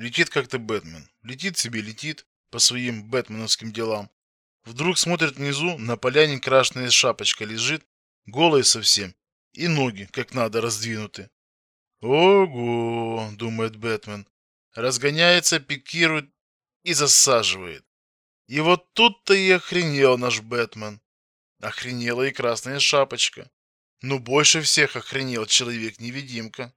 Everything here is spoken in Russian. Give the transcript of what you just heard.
Летит как-то Бэтмен. Летит себе, летит по своим бэтменовским делам. Вдруг смотрит внизу, на поляне красная шапочка лежит, голая совсем, и ноги, как надо, раздвинуты. Ого, думает Бэтмен. Разгоняется, пикирует и засаживает. И вот тут-то и охренел наш Бэтмен. Охренела и красная шапочка. Но больше всех охренел человек-невидимка.